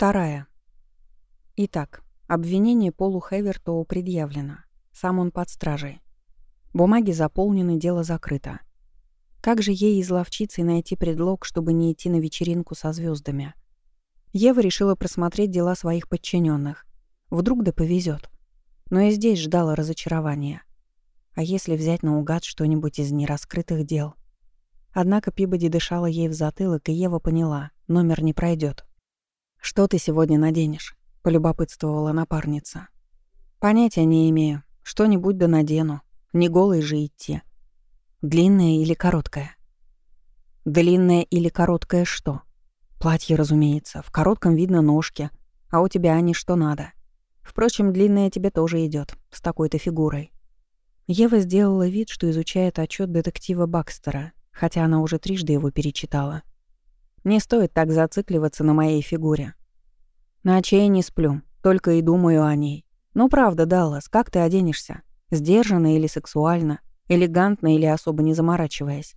Вторая. Итак, обвинение Полу Хевертоу предъявлено. Сам он под стражей. Бумаги заполнены, дело закрыто. Как же ей изловчиться и найти предлог, чтобы не идти на вечеринку со звездами? Ева решила просмотреть дела своих подчиненных. Вдруг да повезет. Но и здесь ждала разочарования. А если взять наугад что-нибудь из нераскрытых дел? Однако Пибоди дышала ей в затылок, и Ева поняла — номер не пройдет. «Что ты сегодня наденешь?» — полюбопытствовала напарница. «Понятия не имею. Что-нибудь да надену. Не голой же идти. Длинное или короткое?» «Длинное или короткое что?» «Платье, разумеется. В коротком видно ножки. А у тебя они что надо. Впрочем, длинное тебе тоже идет с такой-то фигурой». Ева сделала вид, что изучает отчет детектива Бакстера, хотя она уже трижды его перечитала. Не стоит так зацикливаться на моей фигуре. Ночей не сплю, только и думаю о ней. Ну правда, Даллас, как ты оденешься? Сдержанно или сексуально? Элегантно или особо не заморачиваясь?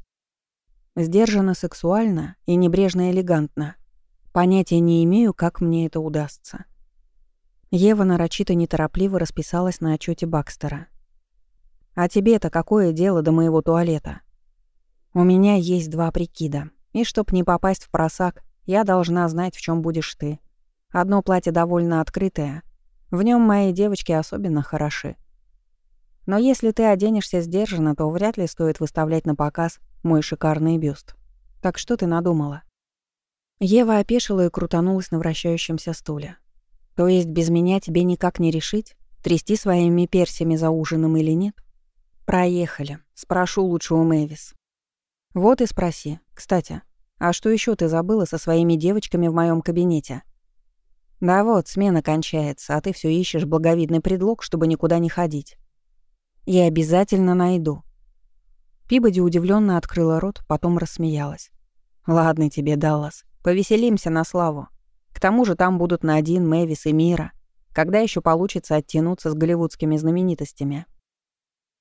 Сдержанно сексуально и небрежно элегантно. Понятия не имею, как мне это удастся. Ева нарочито неторопливо расписалась на отчете Бакстера. А тебе-то какое дело до моего туалета? У меня есть два прикида. И чтоб не попасть в просак, я должна знать, в чем будешь ты. Одно платье довольно открытое. В нем мои девочки особенно хороши. Но если ты оденешься сдержанно, то вряд ли стоит выставлять на показ мой шикарный бюст. Так что ты надумала?» Ева опешила и крутанулась на вращающемся стуле. «То есть без меня тебе никак не решить, трясти своими персями за ужином или нет?» «Проехали. Спрошу лучше у Мэвис». «Вот и спроси. Кстати, а что еще ты забыла со своими девочками в моем кабинете?» «Да вот, смена кончается, а ты все ищешь благовидный предлог, чтобы никуда не ходить». «Я обязательно найду». Пибоди удивленно открыла рот, потом рассмеялась. «Ладно тебе, Даллас, повеселимся на славу. К тому же там будут на один Мэвис и Мира. Когда еще получится оттянуться с голливудскими знаменитостями?»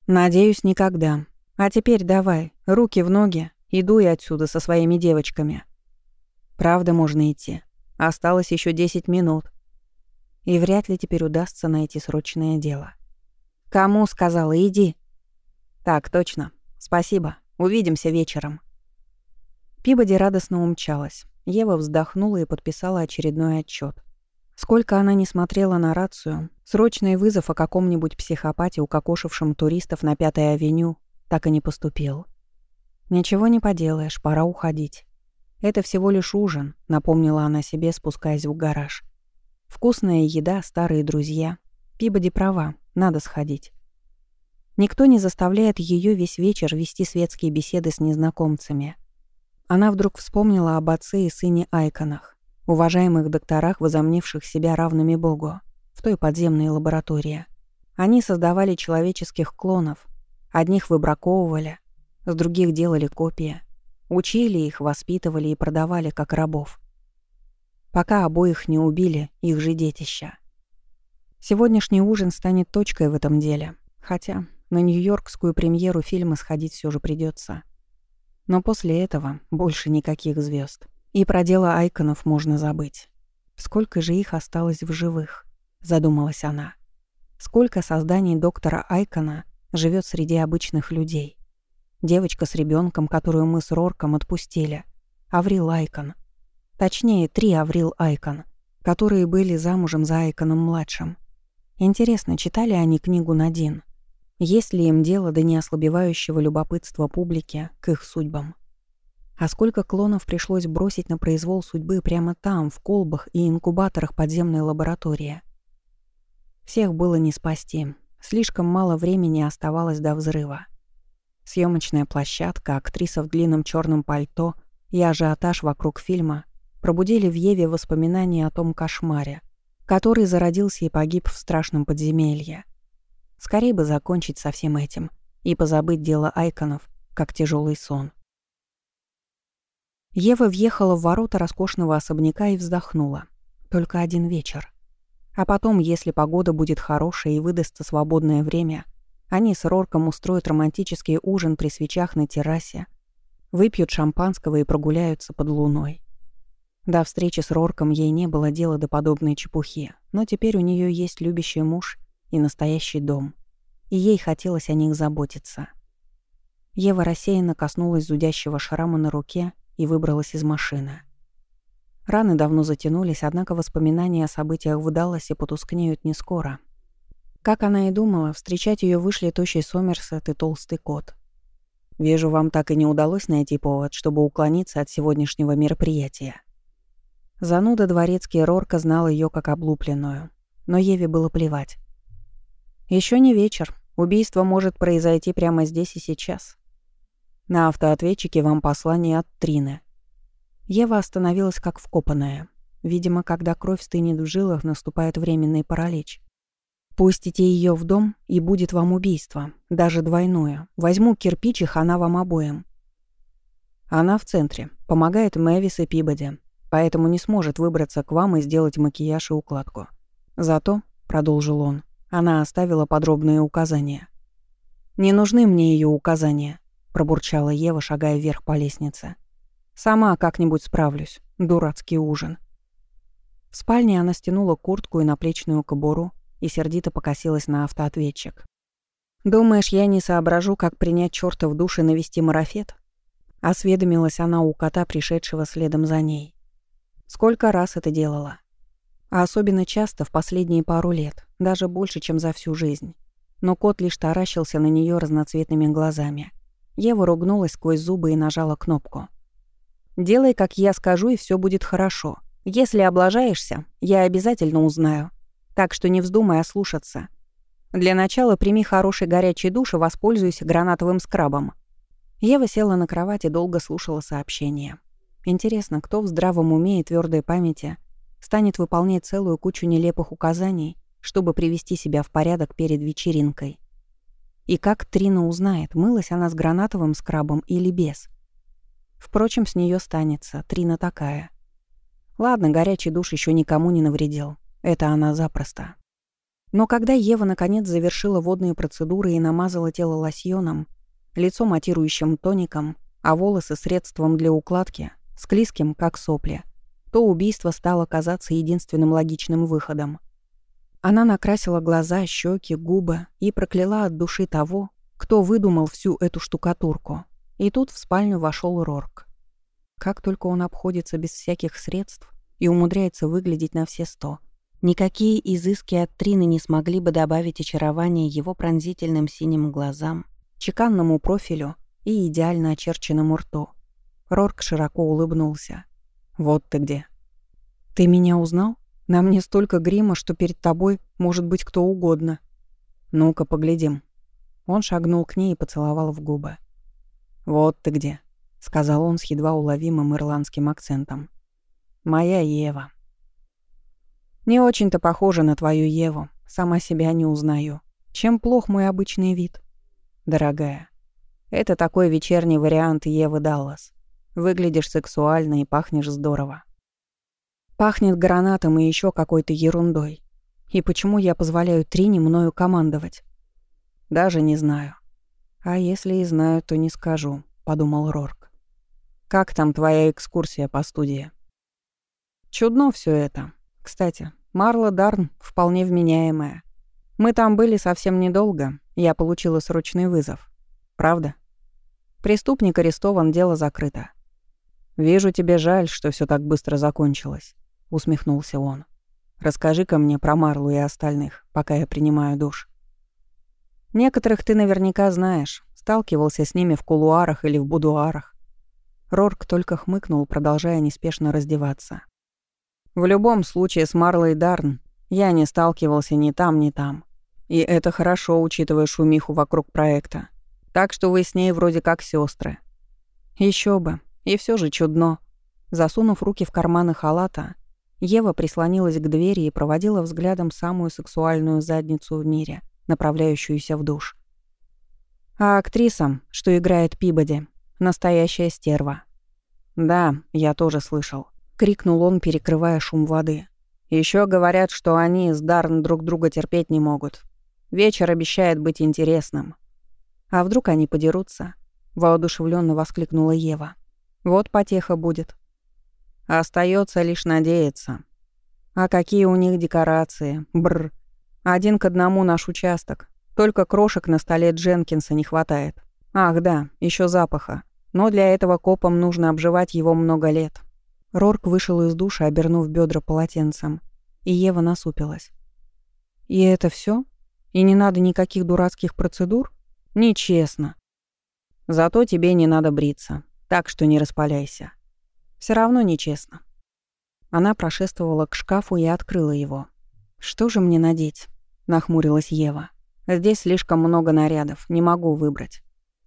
«Надеюсь, никогда. А теперь давай, руки в ноги, иду я отсюда со своими девочками». «Правда, можно идти. Осталось еще 10 минут. И вряд ли теперь удастся найти срочное дело». «Кому?» — сказала, «иди». «Так, точно. Спасибо. Увидимся вечером». Пибоди радостно умчалась. Ева вздохнула и подписала очередной отчет. Сколько она не смотрела на рацию, срочный вызов о каком-нибудь психопате, укокошившем туристов на Пятой авеню, так и не поступил. «Ничего не поделаешь, пора уходить. Это всего лишь ужин», — напомнила она себе, спускаясь в гараж. «Вкусная еда, старые друзья. Пибоди права, надо сходить». Никто не заставляет ее весь вечер вести светские беседы с незнакомцами. Она вдруг вспомнила об отце и сыне Айконах уважаемых докторах, возомнивших себя равными Богу, в той подземной лаборатории. Они создавали человеческих клонов, одних выбраковывали, с других делали копии, учили их, воспитывали и продавали как рабов. Пока обоих не убили их же детища. Сегодняшний ужин станет точкой в этом деле, хотя на нью-йоркскую премьеру фильма сходить все же придется. Но после этого больше никаких звезд. И про дело Айконов можно забыть. Сколько же их осталось в живых, задумалась она. Сколько созданий доктора Айкона живет среди обычных людей. Девочка с ребенком, которую мы с Рорком отпустили. Аврил Айкон. Точнее, три Аврил Айкон, которые были замужем за Айконом-младшим. Интересно, читали они книгу Надин? Есть ли им дело до неослабевающего любопытства публики к их судьбам? А сколько клонов пришлось бросить на произвол судьбы прямо там, в колбах и инкубаторах подземной лаборатории. Всех было не спасти. Слишком мало времени оставалось до взрыва. Съемочная площадка, актриса в длинном черном пальто и ажиотаж вокруг фильма пробудили в Еве воспоминания о том кошмаре, который зародился и погиб в страшном подземелье. Скорее бы закончить со всем этим и позабыть дело Айконов, как тяжелый сон. Ева въехала в ворота роскошного особняка и вздохнула. Только один вечер. А потом, если погода будет хорошая и выдастся свободное время, они с Рорком устроят романтический ужин при свечах на террасе, выпьют шампанского и прогуляются под луной. До встречи с Рорком ей не было дела до подобной чепухи, но теперь у нее есть любящий муж и настоящий дом, и ей хотелось о них заботиться. Ева рассеянно коснулась зудящего шрама на руке и выбралась из машины. Раны давно затянулись, однако воспоминания о событиях в Далласе потускнеют не скоро. Как она и думала, встречать ее вышли тощий Сомерсет и толстый кот. «Вижу, вам так и не удалось найти повод, чтобы уклониться от сегодняшнего мероприятия», Зануда дворецкий Рорка знал ее как облупленную, но Еве было плевать. Еще не вечер, убийство может произойти прямо здесь и сейчас. На автоответчике вам послание от Трины. Ева остановилась как вкопанная. Видимо, когда кровь стынет в жилах, наступает временный паралич. Пустите ее в дом, и будет вам убийство, даже двойное. Возьму кирпич и хана вам обоим. Она в центре, помогает Мэвис и Пибоди, поэтому не сможет выбраться к вам и сделать макияж и укладку. Зато, — продолжил он, — она оставила подробные указания. «Не нужны мне ее указания», — пробурчала Ева, шагая вверх по лестнице. «Сама как-нибудь справлюсь. Дурацкий ужин». В спальне она стянула куртку и наплечную кобуру и сердито покосилась на автоответчик. «Думаешь, я не соображу, как принять чёрта в душ и навести марафет?» Осведомилась она у кота, пришедшего следом за ней. Сколько раз это делала. А особенно часто в последние пару лет, даже больше, чем за всю жизнь. Но кот лишь таращился на нее разноцветными глазами. Ева ругнулась сквозь зубы и нажала кнопку. «Делай, как я скажу, и все будет хорошо. Если облажаешься, я обязательно узнаю. Так что не вздумай ослушаться. Для начала прими хороший горячий душ и воспользуйся гранатовым скрабом». Ева села на кровать и долго слушала сообщение. Интересно, кто в здравом уме и твердой памяти станет выполнять целую кучу нелепых указаний, чтобы привести себя в порядок перед вечеринкой? И как Трина узнает, мылась она с гранатовым скрабом или без? Впрочем, с нее станется, Трина такая. Ладно, горячий душ еще никому не навредил. Это она запросто. Но когда Ева наконец завершила водные процедуры и намазала тело лосьоном, лицо матирующим тоником, а волосы средством для укладки, склизким, как сопли, то убийство стало казаться единственным логичным выходом. Она накрасила глаза, щеки, губы и прокляла от души того, кто выдумал всю эту штукатурку. И тут в спальню вошел Рорк. Как только он обходится без всяких средств и умудряется выглядеть на все сто. Никакие изыски от Трины не смогли бы добавить очарования его пронзительным синим глазам, чеканному профилю и идеально очерченному рту. Рорк широко улыбнулся. «Вот ты где». «Ты меня узнал? На мне столько грима, что перед тобой может быть кто угодно». «Ну-ка, поглядим». Он шагнул к ней и поцеловал в губы. «Вот ты где», — сказал он с едва уловимым ирландским акцентом. «Моя Ева». «Не очень-то похожа на твою Еву. Сама себя не узнаю. Чем плох мой обычный вид?» «Дорогая, это такой вечерний вариант Евы Даллас. Выглядишь сексуально и пахнешь здорово. Пахнет гранатом и еще какой-то ерундой. И почему я позволяю Трине мною командовать? Даже не знаю. А если и знаю, то не скажу, подумал Рорк. Как там твоя экскурсия по студии? Чудно все это. Кстати, Марла Дарн вполне вменяемая. Мы там были совсем недолго. Я получила срочный вызов. Правда? Преступник арестован, дело закрыто. «Вижу, тебе жаль, что все так быстро закончилось», — усмехнулся он. «Расскажи-ка мне про Марлу и остальных, пока я принимаю душ». «Некоторых ты наверняка знаешь, сталкивался с ними в кулуарах или в будуарах». Рорк только хмыкнул, продолжая неспешно раздеваться. «В любом случае с Марлой Дарн я не сталкивался ни там, ни там. И это хорошо, учитывая шумиху вокруг проекта. Так что вы с ней вроде как сестры. Еще бы, и все же чудно. Засунув руки в карманы халата, Ева прислонилась к двери и проводила взглядом самую сексуальную задницу в мире, направляющуюся в душ. А актриса, что играет Пибоди, настоящая стерва. «Да, я тоже слышал», — крикнул он, перекрывая шум воды. Еще говорят, что они с Дарн друг друга терпеть не могут. Вечер обещает быть интересным. А вдруг они подерутся?» — воодушевленно воскликнула Ева. Вот потеха будет. Остается лишь надеяться. А какие у них декорации? Бр. Один к одному наш участок. Только крошек на столе Дженкинса не хватает. Ах да, еще запаха. Но для этого копам нужно обживать его много лет. Рорк вышел из душа, обернув бедра полотенцем. И Ева насупилась. «И это все? И не надо никаких дурацких процедур? Нечестно. Зато тебе не надо бриться, так что не распаляйся. Все равно нечестно». Она прошествовала к шкафу и открыла его. «Что же мне надеть?» — нахмурилась Ева. «Здесь слишком много нарядов, не могу выбрать.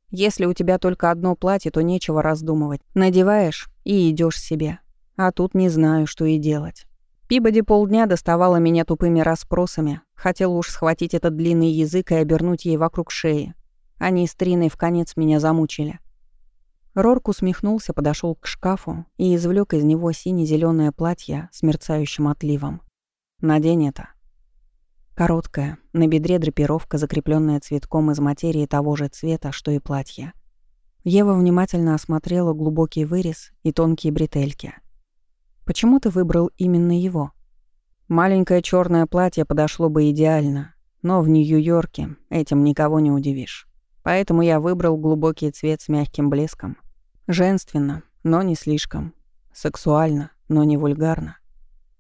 Если у тебя только одно платье, то нечего раздумывать. Надеваешь и идешь себе. А тут не знаю, что и делать». Пибоди полдня доставала меня тупыми расспросами, хотела уж схватить этот длинный язык и обернуть ей вокруг шеи. Они с Триной в конец меня замучили. Рорк усмехнулся, подошел к шкафу и извлек из него сине зеленое платье с мерцающим отливом. «Надень это». Короткая, на бедре драпировка, закрепленная цветком из материи того же цвета, что и платье. Ева внимательно осмотрела глубокий вырез и тонкие бретельки. «Почему ты выбрал именно его?» «Маленькое черное платье подошло бы идеально, но в Нью-Йорке этим никого не удивишь. Поэтому я выбрал глубокий цвет с мягким блеском. Женственно, но не слишком. Сексуально, но не вульгарно.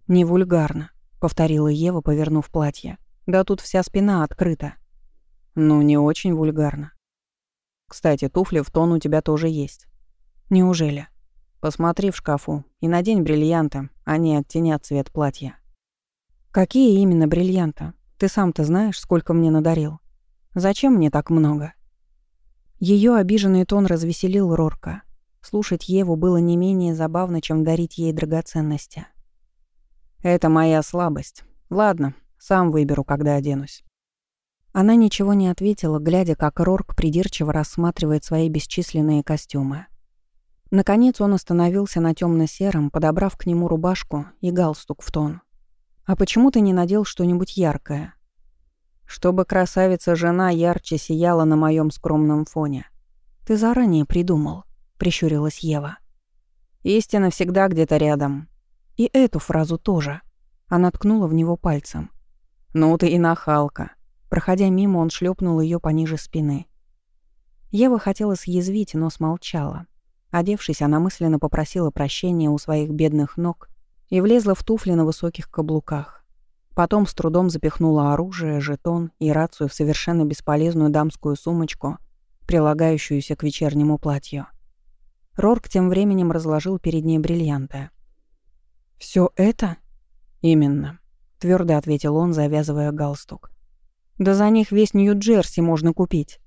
«Не вульгарно», — повторила Ева, повернув платье. «Да тут вся спина открыта». «Ну, не очень вульгарно. Кстати, туфли в тон у тебя тоже есть». «Неужели?» «Посмотри в шкафу и надень бриллианты, они оттенят цвет платья». «Какие именно бриллианты? Ты сам-то знаешь, сколько мне надарил? Зачем мне так много?» Ее обиженный тон развеселил Рорка. Слушать Еву было не менее забавно, чем дарить ей драгоценности. «Это моя слабость. Ладно, сам выберу, когда оденусь». Она ничего не ответила, глядя, как Рорк придирчиво рассматривает свои бесчисленные костюмы. Наконец он остановился на темно сером подобрав к нему рубашку и галстук в тон. «А почему ты не надел что-нибудь яркое?» «Чтобы красавица-жена ярче сияла на моем скромном фоне». «Ты заранее придумал», — прищурилась Ева. «Истина всегда где-то рядом». И эту фразу тоже. Она ткнула в него пальцем. «Ну ты и нахалка». Проходя мимо, он шлепнул ее пониже спины. Ева хотела съязвить, но смолчала. Одевшись, она мысленно попросила прощения у своих бедных ног и влезла в туфли на высоких каблуках. Потом с трудом запихнула оружие, жетон и рацию в совершенно бесполезную дамскую сумочку, прилагающуюся к вечернему платью. Рорк тем временем разложил перед ней бриллианты. «Всё это?» «Именно», — твёрдо ответил он, завязывая галстук. «Да за них весь Нью-Джерси можно купить».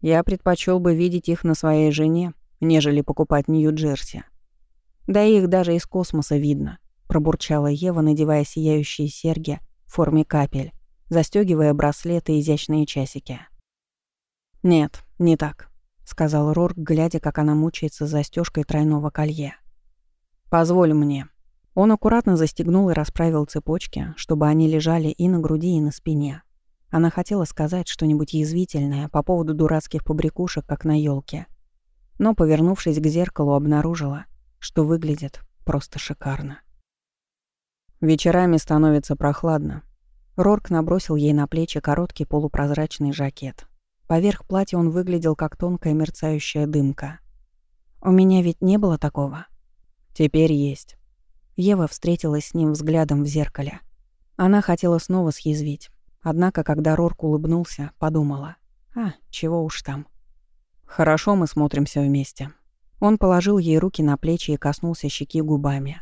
«Я предпочёл бы видеть их на своей жене, нежели покупать Нью-Джерси. Да их даже из космоса видно», — пробурчала Ева, надевая сияющие серьги в форме капель, застёгивая браслеты и изящные часики. «Нет, не так», — сказал Рорк, глядя, как она мучается застежкой тройного колье. «Позволь мне». Он аккуратно застегнул и расправил цепочки, чтобы они лежали и на груди, и на спине. Она хотела сказать что-нибудь язвительное по поводу дурацких побрякушек, как на елке, но, повернувшись к зеркалу, обнаружила, что выглядит просто шикарно. Вечерами становится прохладно. Рорк набросил ей на плечи короткий полупрозрачный жакет. Поверх платья он выглядел как тонкая мерцающая дымка. «У меня ведь не было такого?» «Теперь есть». Ева встретилась с ним взглядом в зеркале. Она хотела снова съязвить. Однако, когда Рорк улыбнулся, подумала. «А, чего уж там». «Хорошо мы смотримся вместе». Он положил ей руки на плечи и коснулся щеки губами.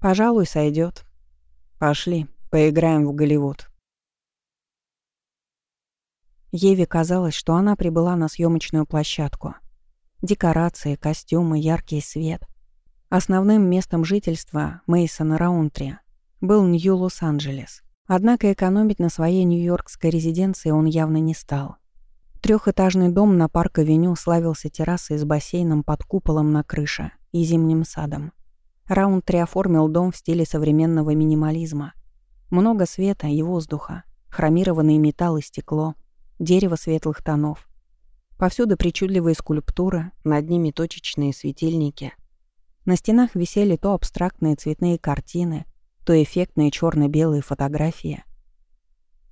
«Пожалуй, сойдет. Пошли, поиграем в Голливуд». Еве казалось, что она прибыла на съемочную площадку. Декорации, костюмы, яркий свет. Основным местом жительства Мейсона Раунтри был Нью-Лос-Анджелес. Однако экономить на своей нью-йоркской резиденции он явно не стал. Трехэтажный дом на парк-авеню славился террасой с бассейном под куполом на крыше и зимним садом. Раунтри оформил дом в стиле современного минимализма. Много света и воздуха, хромированный металл и стекло — дерево светлых тонов. Повсюду причудливые скульптуры, над ними точечные светильники. На стенах висели то абстрактные цветные картины, то эффектные черно белые фотографии.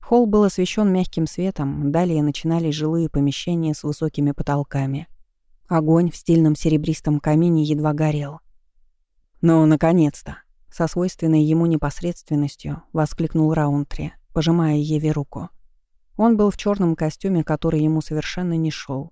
Холл был освещен мягким светом, далее начинались жилые помещения с высокими потолками. Огонь в стильном серебристом камине едва горел. «Ну, наконец-то!» — со свойственной ему непосредственностью воскликнул Раунтри, пожимая Еве руку. Он был в черном костюме, который ему совершенно не шел.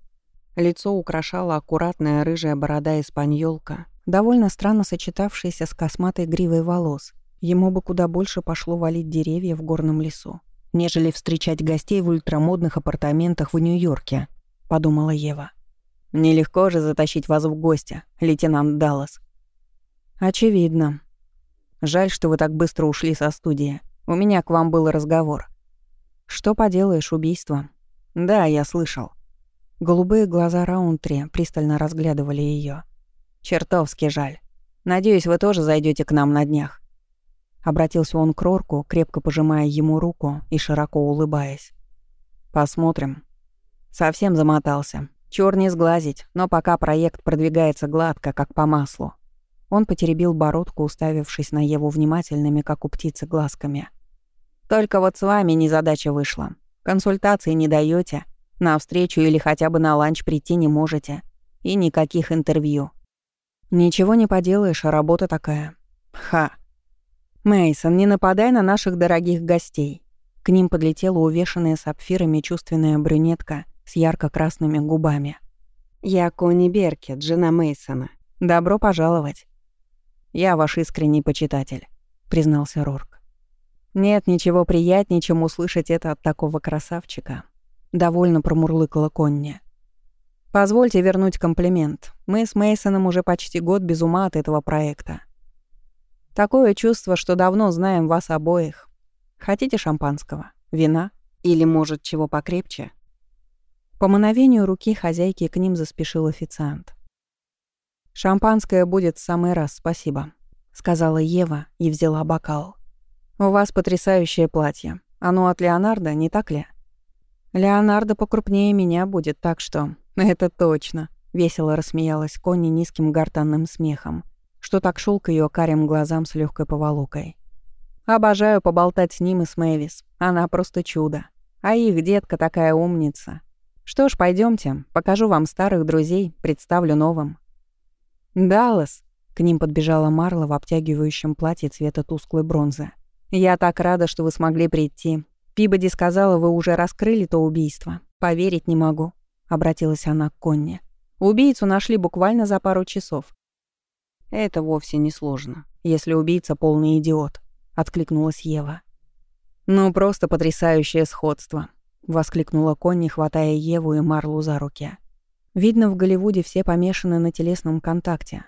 Лицо украшала аккуратная рыжая борода-испаньолка, довольно странно сочетавшаяся с косматой гривой волос. Ему бы куда больше пошло валить деревья в горном лесу нежели встречать гостей в ультрамодных апартаментах в Нью-Йорке», — подумала Ева. «Нелегко же затащить вас в гости, лейтенант Даллас». «Очевидно. Жаль, что вы так быстро ушли со студии. У меня к вам был разговор». «Что поделаешь, убийство?» «Да, я слышал». Голубые глаза Раунтри пристально разглядывали ее. «Чертовски жаль. Надеюсь, вы тоже зайдете к нам на днях. Обратился он к Рорку, крепко пожимая ему руку и широко улыбаясь. «Посмотрим». Совсем замотался. Чёр не сглазить, но пока проект продвигается гладко, как по маслу. Он потеребил бородку, уставившись на Еву внимательными, как у птицы, глазками. «Только вот с вами незадача вышла. Консультации не даёте, на встречу или хотя бы на ланч прийти не можете. И никаких интервью. Ничего не поделаешь, а работа такая. Ха. Мейсон, не нападай на наших дорогих гостей. К ним подлетела увешанная сапфирами чувственная брюнетка с ярко-красными губами. Я Кони Беркет, жена Мейсона. Добро пожаловать. Я ваш искренний почитатель, признался Рорк. Нет ничего приятнее, чем услышать это от такого красавчика. Довольно промурлыкала Конни. Позвольте вернуть комплимент. Мы с Мейсоном уже почти год без ума от этого проекта. Такое чувство, что давно знаем вас обоих. Хотите шампанского? Вина? Или, может, чего покрепче?» По мановению руки хозяйки к ним заспешил официант. «Шампанское будет в самый раз, спасибо», — сказала Ева и взяла бокал. «У вас потрясающее платье. Оно от Леонардо, не так ли?» «Леонардо покрупнее меня будет, так что...» «Это точно», — весело рассмеялась Конни низким гортанным смехом что так шел к ее карим глазам с легкой поволокой. Обожаю поболтать с ним и с Мэвис. Она просто чудо. А их детка такая умница. Что ж, пойдемте, покажу вам старых друзей, представлю новым. Даллас. К ним подбежала Марла в обтягивающем платье цвета тусклой бронзы. «Я так рада, что вы смогли прийти. Пибоди сказала, вы уже раскрыли то убийство. Поверить не могу», — обратилась она к Конне. «Убийцу нашли буквально за пару часов. «Это вовсе не сложно, если убийца полный идиот», — откликнулась Ева. «Ну, просто потрясающее сходство», — воскликнула Конни, хватая Еву и Марлу за руки. «Видно, в Голливуде все помешаны на телесном контакте.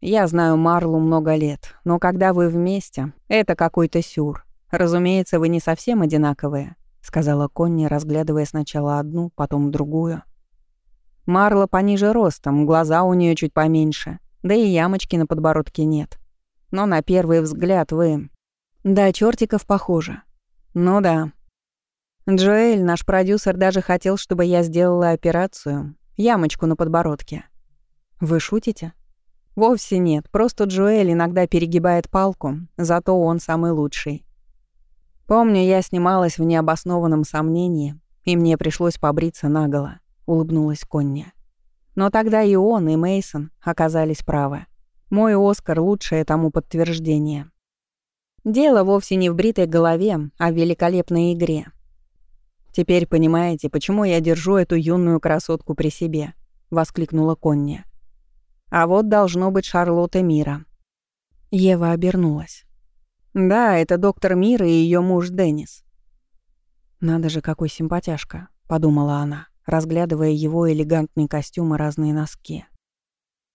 Я знаю Марлу много лет, но когда вы вместе, это какой-то сюр. Разумеется, вы не совсем одинаковые», — сказала Конни, разглядывая сначала одну, потом другую. Марла пониже ростом, глаза у нее чуть поменьше, да и ямочки на подбородке нет. Но на первый взгляд вы... Да, чертиков похоже. Ну да. Джоэль, наш продюсер, даже хотел, чтобы я сделала операцию. Ямочку на подбородке. Вы шутите? Вовсе нет, просто Джоэль иногда перегибает палку, зато он самый лучший. Помню, я снималась в необоснованном сомнении, и мне пришлось побриться наголо, улыбнулась Коння. Но тогда и он, и Мейсон оказались правы. Мой Оскар — лучшее тому подтверждение. Дело вовсе не в бритой голове, а в великолепной игре. «Теперь понимаете, почему я держу эту юную красотку при себе?» — воскликнула Конни. «А вот должно быть Шарлотта Мира». Ева обернулась. «Да, это доктор Мира и ее муж Деннис». «Надо же, какой симпатяшка», — подумала она разглядывая его элегантный костюм и разные носки.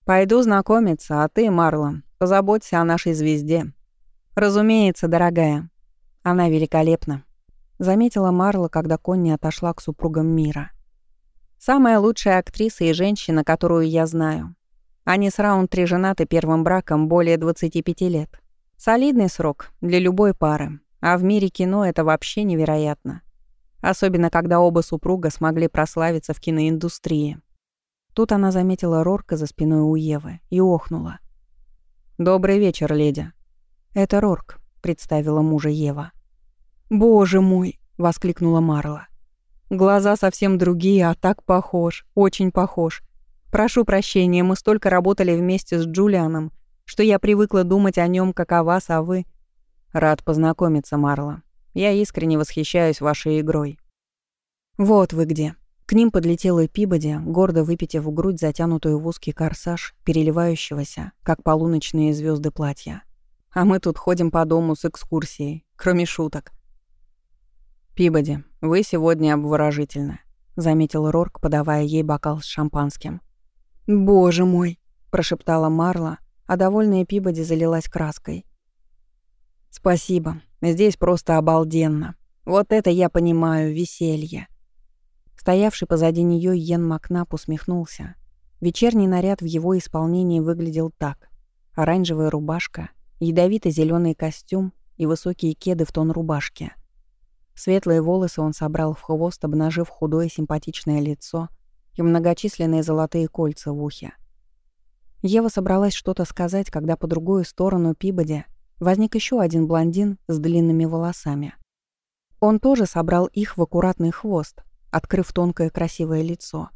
«Пойду знакомиться, а ты, Марлон, позаботься о нашей звезде. Разумеется, дорогая. Она великолепна», — заметила Марла, когда Конни отошла к супругам мира. «Самая лучшая актриса и женщина, которую я знаю. Они с Раунтри женаты первым браком более 25 лет. Солидный срок для любой пары, а в мире кино это вообще невероятно. Особенно, когда оба супруга смогли прославиться в киноиндустрии. Тут она заметила Рорка за спиной у Евы и охнула. «Добрый вечер, леди». «Это Рорк», — представила мужа Ева. «Боже мой!» — воскликнула Марла. «Глаза совсем другие, а так похож, очень похож. Прошу прощения, мы столько работали вместе с Джулианом, что я привыкла думать о нем как о вас, а вы...» «Рад познакомиться, Марла. Я искренне восхищаюсь вашей игрой». «Вот вы где». К ним подлетела Пибоди, гордо выпитив грудь, затянутую в узкий корсаж, переливающегося, как полуночные звезды платья. А мы тут ходим по дому с экскурсией, кроме шуток. «Пибоди, вы сегодня обворожительны», — заметил Рорк, подавая ей бокал с шампанским. «Боже мой!» — прошептала Марла, а довольная Пибоди залилась краской. «Спасибо. Здесь просто обалденно. Вот это я понимаю, веселье». Стоявший позади нее Йен Макнап усмехнулся. Вечерний наряд в его исполнении выглядел так. Оранжевая рубашка, ядовито зеленый костюм и высокие кеды в тон рубашки. Светлые волосы он собрал в хвост, обнажив худое симпатичное лицо и многочисленные золотые кольца в ухе. Ева собралась что-то сказать, когда по другую сторону Пибоди возник еще один блондин с длинными волосами. Он тоже собрал их в аккуратный хвост, открыв тонкое красивое лицо.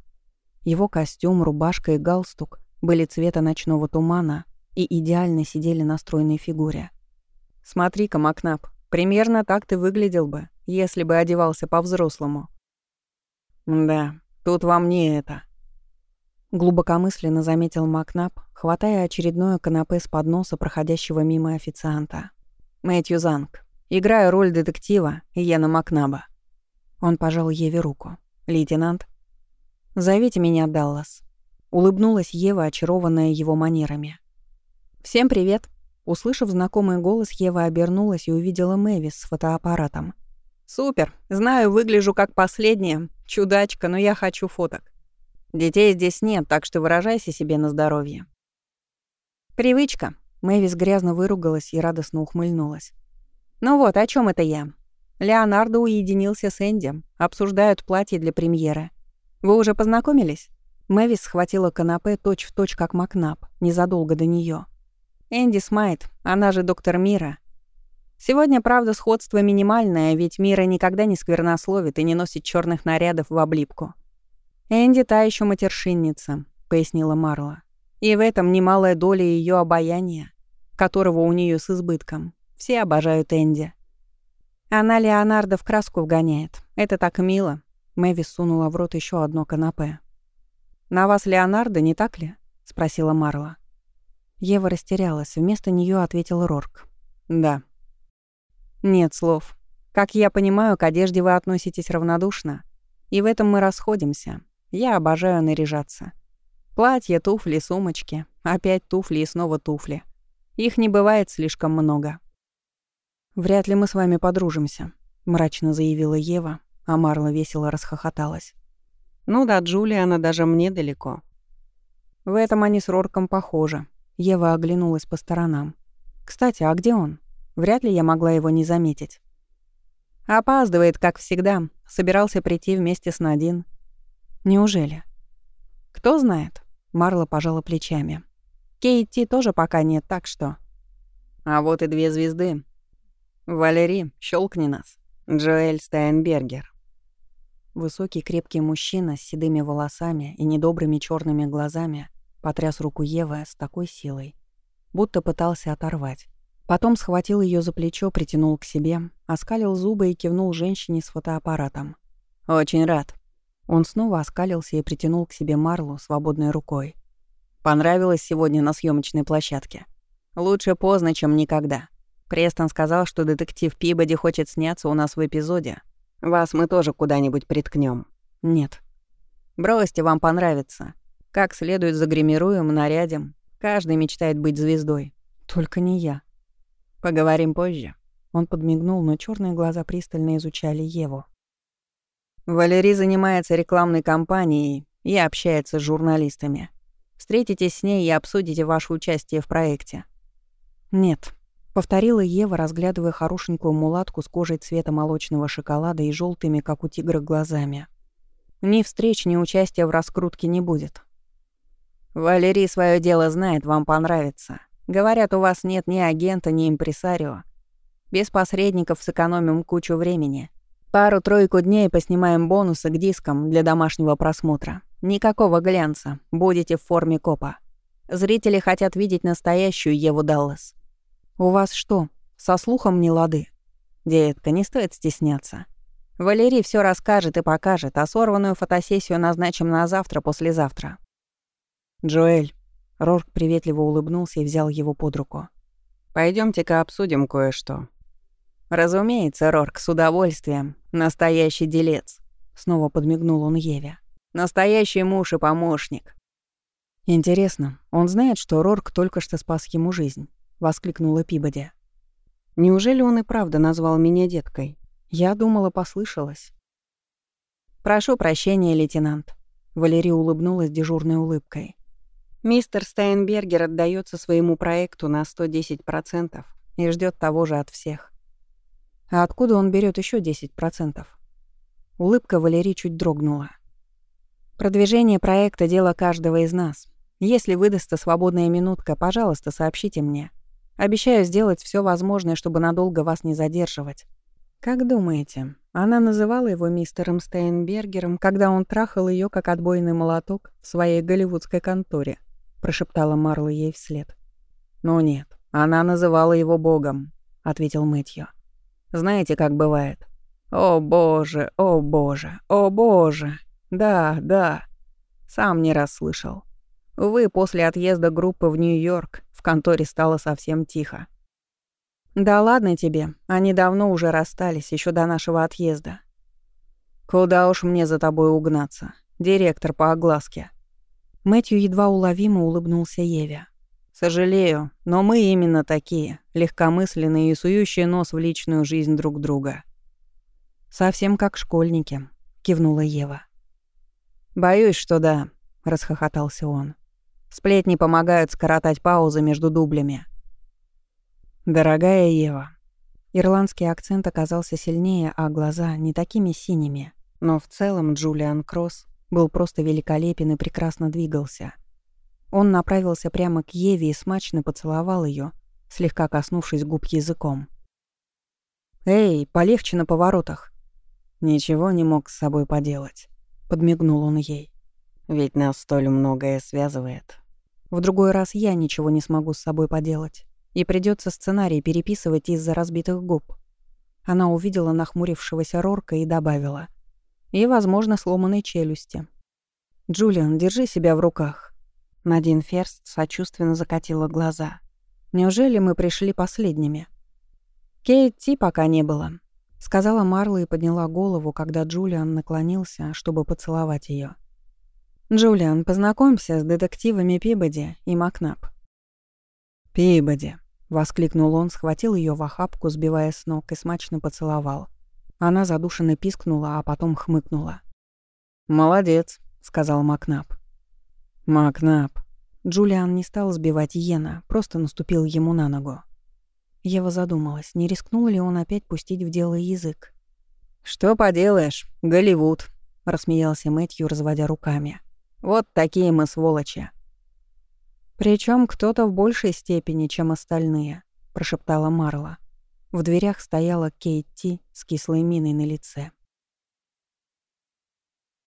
Его костюм, рубашка и галстук были цвета ночного тумана и идеально сидели на стройной фигуре. «Смотри-ка, Макнап, примерно так ты выглядел бы, если бы одевался по-взрослому». «Да, тут вам не это», — глубокомысленно заметил Макнап, хватая очередное канапе с подноса проходящего мимо официанта. «Мэтью Занг. Играю роль детектива Иена Макнаба». Он пожал Еве руку. «Лейтенант?» «Зовите меня Даллас». Улыбнулась Ева, очарованная его манерами. «Всем привет!» Услышав знакомый голос, Ева обернулась и увидела Мэвис с фотоаппаратом. «Супер! Знаю, выгляжу как последняя. Чудачка, но я хочу фоток. Детей здесь нет, так что выражайся себе на здоровье». «Привычка». Мэвис грязно выругалась и радостно ухмыльнулась. «Ну вот, о чем это я? Леонардо уединился с Энди. Обсуждают платье для премьеры. Вы уже познакомились?» Мэвис схватила канапе точь-в-точь, как Макнап, незадолго до нее. «Энди Смайт, она же доктор Мира. Сегодня, правда, сходство минимальное, ведь Мира никогда не сквернословит и не носит черных нарядов в облипку. Энди та еще матершинница», — пояснила Марла. «И в этом немалая доля ее обаяния, которого у нее с избытком. Все обожают Энди». Она Леонардо в краску вгоняет. Это так мило. Мэвис сунула в рот еще одно канапе. «На вас Леонардо, не так ли?» — спросила Марла. Ева растерялась. Вместо нее ответил Рорк. «Да». «Нет слов. Как я понимаю, к одежде вы относитесь равнодушно. И в этом мы расходимся. Я обожаю наряжаться. Платья, туфли, сумочки. Опять туфли и снова туфли. Их не бывает слишком много. «Вряд ли мы с вами подружимся», — мрачно заявила Ева, а Марла весело расхохоталась. «Ну да, Джулия, она даже мне далеко». В этом они с Рорком похожи. Ева оглянулась по сторонам. «Кстати, а где он? Вряд ли я могла его не заметить». «Опаздывает, как всегда. Собирался прийти вместе с Надин». «Неужели?» «Кто знает?» Марла пожала плечами. «Кейти тоже пока нет, так что...» «А вот и две звезды», «Валери, щелкни нас. Джоэль Стайнбергер». Высокий крепкий мужчина с седыми волосами и недобрыми черными глазами потряс руку Евы с такой силой, будто пытался оторвать. Потом схватил ее за плечо, притянул к себе, оскалил зубы и кивнул женщине с фотоаппаратом. «Очень рад». Он снова оскалился и притянул к себе Марлу свободной рукой. «Понравилось сегодня на съемочной площадке. Лучше поздно, чем никогда». Престон сказал, что детектив Пибоди хочет сняться у нас в эпизоде. Вас мы тоже куда-нибудь приткнем. Нет. Бросьте, вам понравится. Как следует загримируем, нарядим. Каждый мечтает быть звездой. Только не я. Поговорим позже. Он подмигнул, но черные глаза пристально изучали Еву. Валерий занимается рекламной кампанией и общается с журналистами. Встретитесь с ней и обсудите ваше участие в проекте. Нет, Повторила Ева, разглядывая хорошенькую мулатку с кожей цвета молочного шоколада и желтыми, как у тигра, глазами. Ни встреч, ни участия в раскрутке не будет. Валерий свое дело знает, вам понравится. Говорят, у вас нет ни агента, ни импресарио. Без посредников сэкономим кучу времени. Пару-тройку дней поснимаем бонусы к дискам для домашнего просмотра. Никакого глянца. Будете в форме копа. Зрители хотят видеть настоящую Еву Даллас. У вас что, со слухом не лады? Детка, не стоит стесняться. Валерий все расскажет и покажет, а сорванную фотосессию назначим на завтра-послезавтра. Джоэль. Рорк приветливо улыбнулся и взял его под руку. пойдемте ка обсудим кое-что. «Разумеется, Рорк, с удовольствием. Настоящий делец», — снова подмигнул он Еве. «Настоящий муж и помощник». «Интересно, он знает, что Рорк только что спас ему жизнь?» — воскликнула Пибоди. «Неужели он и правда назвал меня деткой? Я думала, послышалось». «Прошу прощения, лейтенант», — Валерия улыбнулась дежурной улыбкой. «Мистер Стайнбергер отдаётся своему проекту на 110% и ждёт того же от всех. А откуда он берет еще 10%? Улыбка Валерии чуть дрогнула. Продвижение проекта — дело каждого из нас. Если выдастся свободная минутка, пожалуйста, сообщите мне. Обещаю сделать все возможное, чтобы надолго вас не задерживать. Как думаете, она называла его мистером Стейнбергером, когда он трахал ее как отбойный молоток в своей голливудской конторе? прошептала Марла ей вслед. «Ну нет, она называла его богом», — ответил Мэтью. Знаете, как бывает? О боже, о боже, о боже. Да, да. Сам не раз слышал. Увы, после отъезда группы в Нью-Йорк в конторе стало совсем тихо. Да ладно тебе, они давно уже расстались, еще до нашего отъезда. Куда уж мне за тобой угнаться, директор по огласке. Мэтью едва уловимо улыбнулся Еве. Сожалею, но мы именно такие, легкомысленные и сующие нос в личную жизнь друг друга. Совсем как школьники, кивнула Ева. Боюсь, что да, расхохотался он. Сплетни помогают скоротать паузы между дублями. Дорогая Ева. Ирландский акцент оказался сильнее, а глаза не такими синими. Но в целом Джулиан Кросс был просто великолепен и прекрасно двигался. Он направился прямо к Еве и смачно поцеловал ее, слегка коснувшись губ языком. «Эй, полегче на поворотах!» «Ничего не мог с собой поделать», — подмигнул он ей. «Ведь нас столь многое связывает». «В другой раз я ничего не смогу с собой поделать, и придется сценарий переписывать из-за разбитых губ». Она увидела нахмурившегося Рорка и добавила. «И, возможно, сломанной челюсти». «Джулиан, держи себя в руках. Надин Ферст сочувственно закатила глаза. «Неужели мы пришли последними?» «Кейти пока не было», — сказала Марла и подняла голову, когда Джулиан наклонился, чтобы поцеловать ее. «Джулиан, познакомься с детективами Пибоди и Макнап». «Пибоди», — воскликнул он, схватил ее в охапку, сбивая с ног, и смачно поцеловал. Она задушенно пискнула, а потом хмыкнула. «Молодец», — сказал Макнап. «Макнап». Джулиан не стал сбивать Йена, просто наступил ему на ногу. Ева задумалась, не рискнул ли он опять пустить в дело язык. «Что поделаешь, Голливуд», — рассмеялся Мэтью, разводя руками. «Вот такие мы сволочи». Причем кто-то в большей степени, чем остальные», — прошептала Марла. В дверях стояла Кейти с кислой миной на лице.